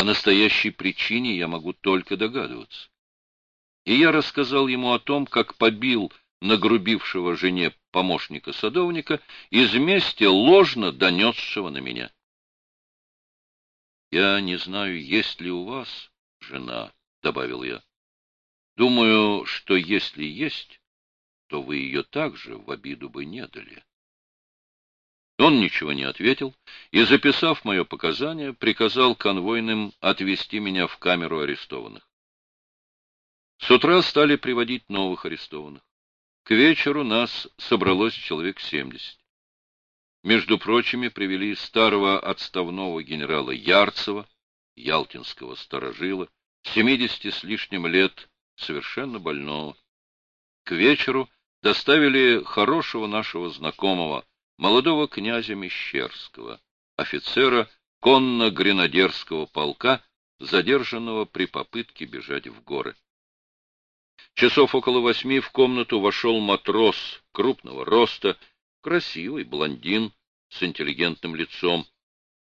О настоящей причине я могу только догадываться. И я рассказал ему о том, как побил нагрубившего жене помощника садовника из мести ложно донесшего на меня. «Я не знаю, есть ли у вас жена», — добавил я. «Думаю, что если есть, то вы ее также в обиду бы не дали». Он ничего не ответил и, записав мое показание, приказал конвойным отвезти меня в камеру арестованных. С утра стали приводить новых арестованных. К вечеру нас собралось человек семьдесят. Между прочими привели старого отставного генерала Ярцева, ялтинского сторожила, семидесяти с лишним лет, совершенно больного. К вечеру доставили хорошего нашего знакомого, молодого князя Мещерского, офицера конно-гренадерского полка, задержанного при попытке бежать в горы. Часов около восьми в комнату вошел матрос крупного роста, красивый блондин с интеллигентным лицом.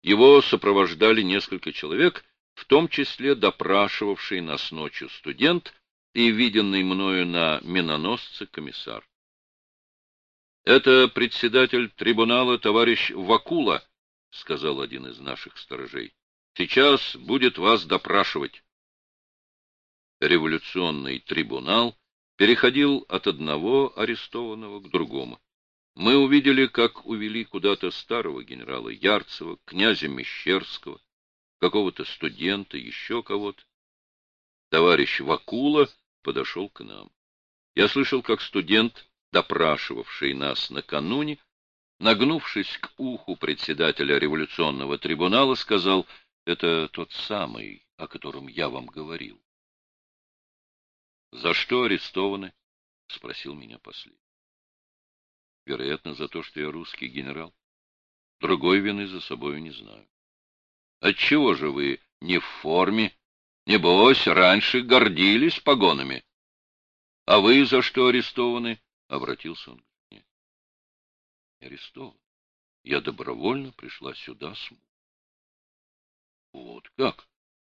Его сопровождали несколько человек, в том числе допрашивавший нас ночью студент и виденный мною на миноносце комиссар. Это председатель трибунала товарищ Вакула, — сказал один из наших сторожей. — Сейчас будет вас допрашивать. Революционный трибунал переходил от одного арестованного к другому. Мы увидели, как увели куда-то старого генерала Ярцева, князя Мещерского, какого-то студента, еще кого-то. Товарищ Вакула подошел к нам. Я слышал, как студент допрашивавший нас накануне, нагнувшись к уху председателя революционного трибунала, сказал, это тот самый, о котором я вам говорил. — За что арестованы? — спросил меня последний. — Вероятно, за то, что я русский генерал. Другой вины за собою не знаю. — Отчего же вы не в форме? Небось, раньше гордились погонами. — А вы за что арестованы? — обратился он к мне. — Арестован. Я добровольно пришла сюда с Вот как?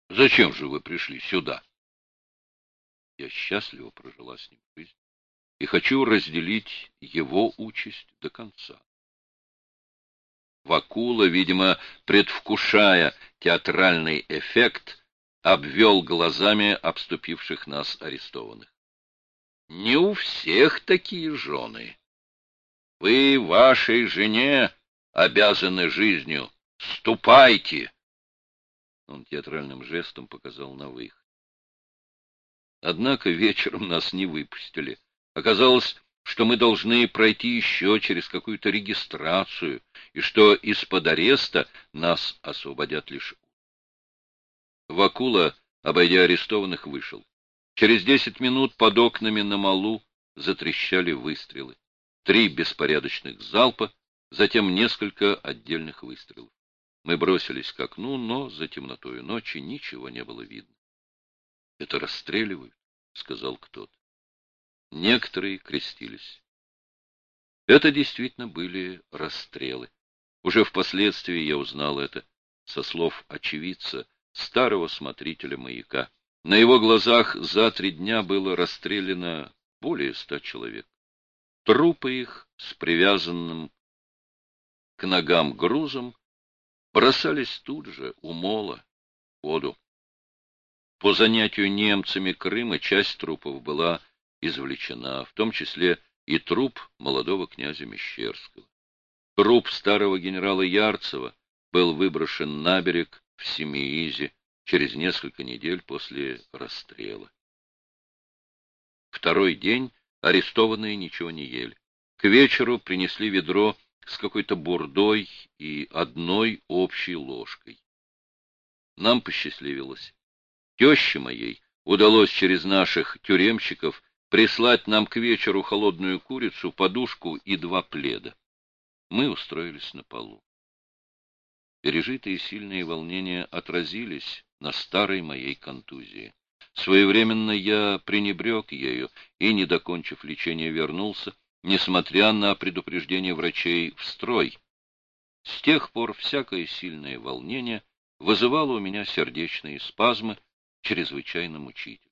Зачем же вы пришли сюда? Я счастливо прожила с ним жизнь и хочу разделить его участь до конца. Вакула, видимо, предвкушая театральный эффект, обвел глазами обступивших нас арестованных. Не у всех такие жены. Вы вашей жене обязаны жизнью. Ступайте!» Он театральным жестом показал на выход. Однако вечером нас не выпустили. Оказалось, что мы должны пройти еще через какую-то регистрацию, и что из-под ареста нас освободят лишь. Вакула, обойдя арестованных, вышел. Через десять минут под окнами на малу затрещали выстрелы. Три беспорядочных залпа, затем несколько отдельных выстрелов. Мы бросились к окну, но за темнотою ночи ничего не было видно. — Это расстреливают, — сказал кто-то. Некоторые крестились. Это действительно были расстрелы. Уже впоследствии я узнал это со слов очевидца, старого смотрителя маяка. На его глазах за три дня было расстреляно более ста человек. Трупы их с привязанным к ногам грузом бросались тут же у мола в воду. По занятию немцами Крыма часть трупов была извлечена, в том числе и труп молодого князя Мещерского. Труп старого генерала Ярцева был выброшен на берег в Семиизе, через несколько недель после расстрела. Второй день арестованные ничего не ели. К вечеру принесли ведро с какой-то бурдой и одной общей ложкой. Нам посчастливилось. Теще моей удалось через наших тюремщиков прислать нам к вечеру холодную курицу, подушку и два пледа. Мы устроились на полу. Пережитые сильные волнения отразились на старой моей контузии. Своевременно я пренебрег ею и, не докончив лечение, вернулся, несмотря на предупреждение врачей, в строй. С тех пор всякое сильное волнение вызывало у меня сердечные спазмы, чрезвычайно мучительно.